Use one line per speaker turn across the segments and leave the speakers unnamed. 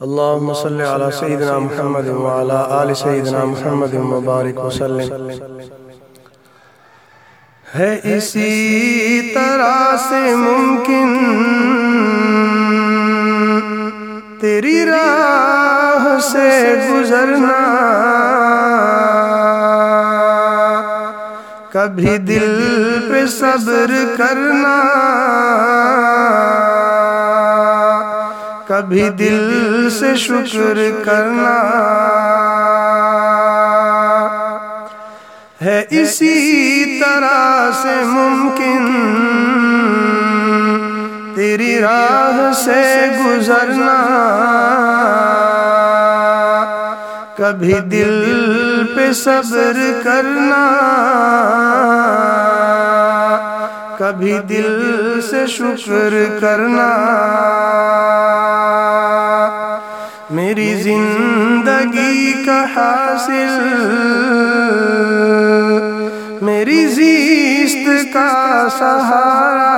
اللهم صل على سيدنا محمد وعلى آل سيدنا محمد مبارک وسلم. ہے اسی طرح سے ممکن تیری راہ سے گزرنا کبھی دل پہ صبر کرنا کبھی دل سے شکر کرنا ہے اسی طرح سے ممکن۔ تیری راہ سے گزرنا۔ کبھی دل پہ صبر کرنا۔ کبھی دل سے شکر کرنا۔ زندگی کا حاصل۔ میری زیست کا سہارا۔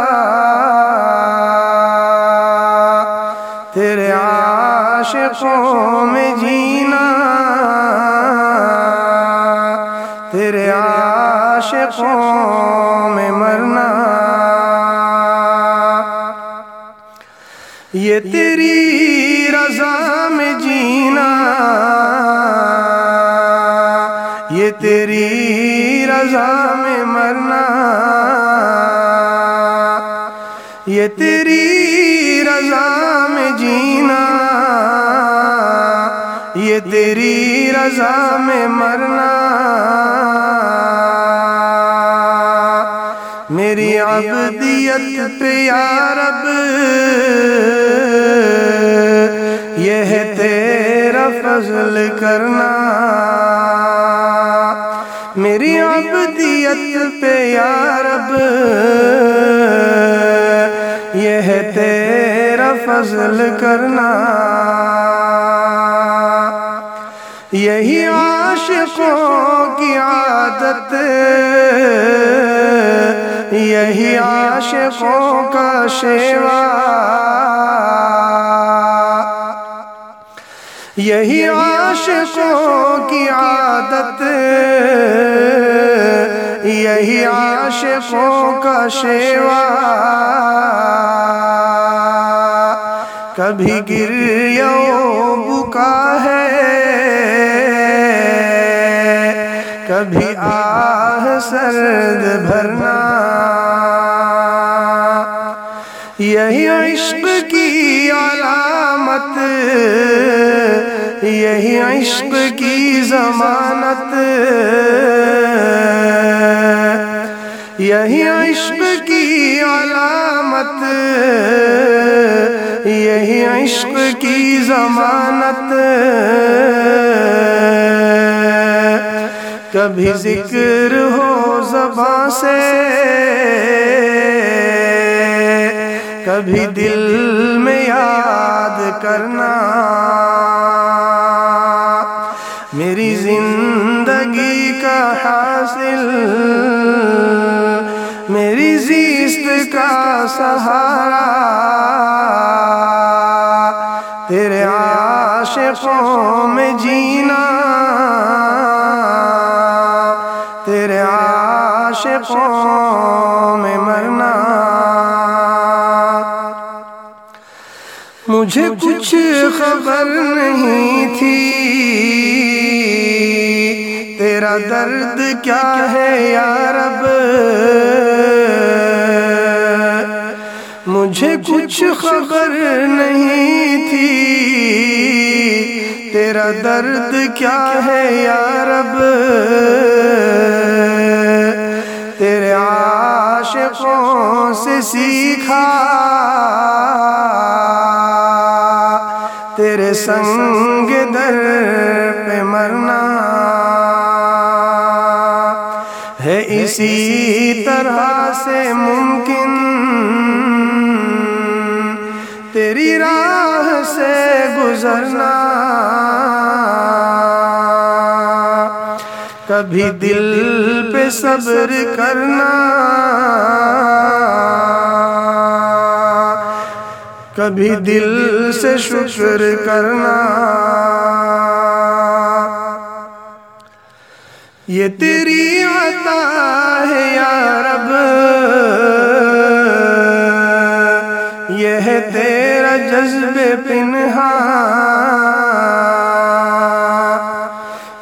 تیرے عاشقوں میں جینا۔ تیرے عاشقوں میں مرنا۔ یہ تیری تیری میں مرنا۔ یہ تیری رضا میں جینا۔ یہ تیری رضا میں مرنا۔ میری عبدیت پہ یا رب، یہ ہے تیرا فضل کرنا۔ عبدیت پہ یا رب، یہ ہے تیرا فضل کرنا۔ یہی عاشقوں کی عادت، یہی عاشقوں کا شیوا۔ یہی عاشقوں کی عادت یہی عاشقوں کا شیوا۔ کبھی گریو بکا ہے۔ کبھی آہ سرد بھرنا۔ یہی عشق کی علامت۔ یہی عشق کی ضمانت۔ یہی عشق کی علامت یہی عشق کی ضمانت۔ کبھی ذکر ہو زباں سے کبھی دل میں یاد کرنا۔ میری زندگی کا حاصل۔ میری زیست کا سہارا، تیرے عاشقوں میں جینا، تیرے عاشقوں میں مرنا۔ مجھے کچھ خبر نہیں تھی۔ تیرا درد کیا ہے یا رب؟ مجھے کچھ خبر نہیں تھی۔ تیرا درد کیا ہے یا رب؟ تیرے عاشقوں سے سیکھا۔ تیرے سنگ در پہ مرنا۔ اسی طرح سے ممکن۔ تیری راہ سے گزرنا۔ کبھی دل پہ صبر کرنا۔ کبھی دل سے شکر کرنا۔ یہ تیری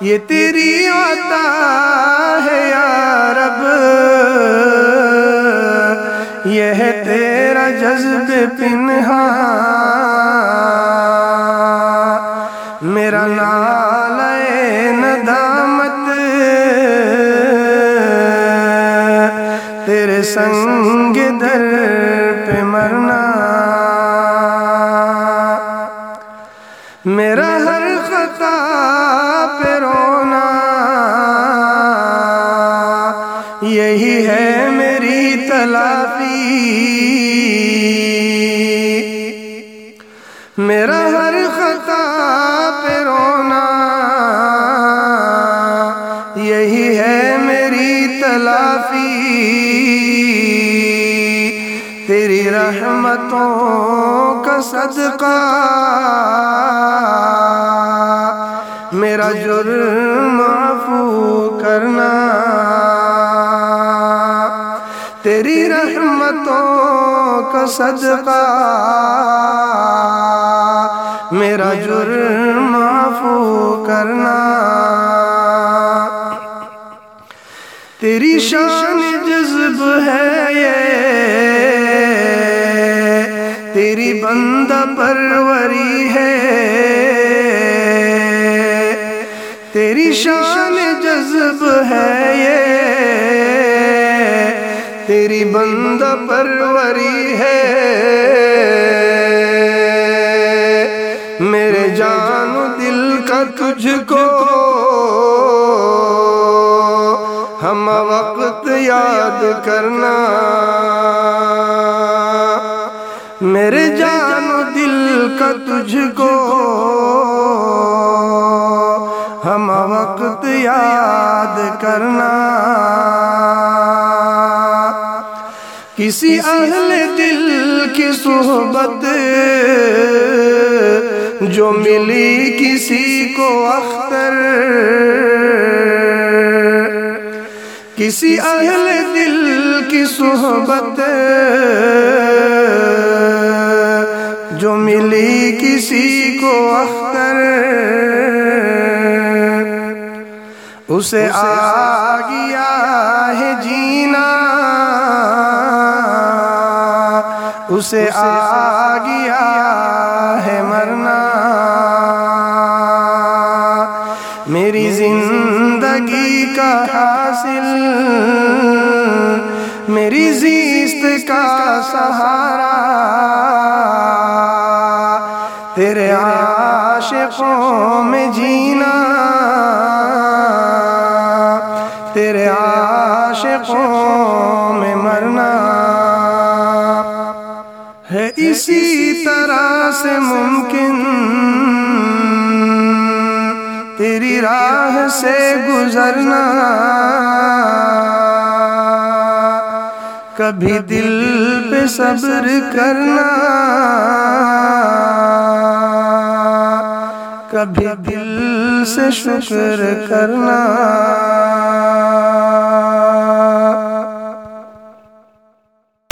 یہ تیری عطا ہے یا رب۔ یہ ہے تیرا جذب پنہا۔ میرا نال ندامت تیرے سنگ در یہی ہے میری تلافی۔ میرا ہر خطا پہ رونا۔ یہی ہے میری تلافی۔ تیری رحمتوں کا صدقہ۔ میرا جرم عفو کرنا۔ رحمتوں کا صدقہ۔ میرا جرم عفو کرنا۔ تیری شان جذب ہے یہ۔ تیری بندہ پروری ہے۔ تیری شان جذب ہے یہ۔ تیری بندہ پروری ہے۔ میرے جان و دل کا تجھ کو ہم وقت یاد کرنا۔ میرے جان و دل کا تجھ کو ہم وقت یاد کرنا۔ صحبت جو ملی کسی کو اختر، کسی اہل دل کی صحبت جو ملی کسی کو اختر۔ اسے آ گیا ہے جینا۔ اسے آ گیا ہے مرنا۔ میری زندگی کا حاصل، میری زیست کا سہارا۔ تیرے عاشقوں میں جینا۔ تیرے عاشقوں میں اسی طرح سے ممکن تیری راہ سے گزرنا۔ کبھی دل پہ صبر کرنا۔ کبھی دل سے شکر کرنا۔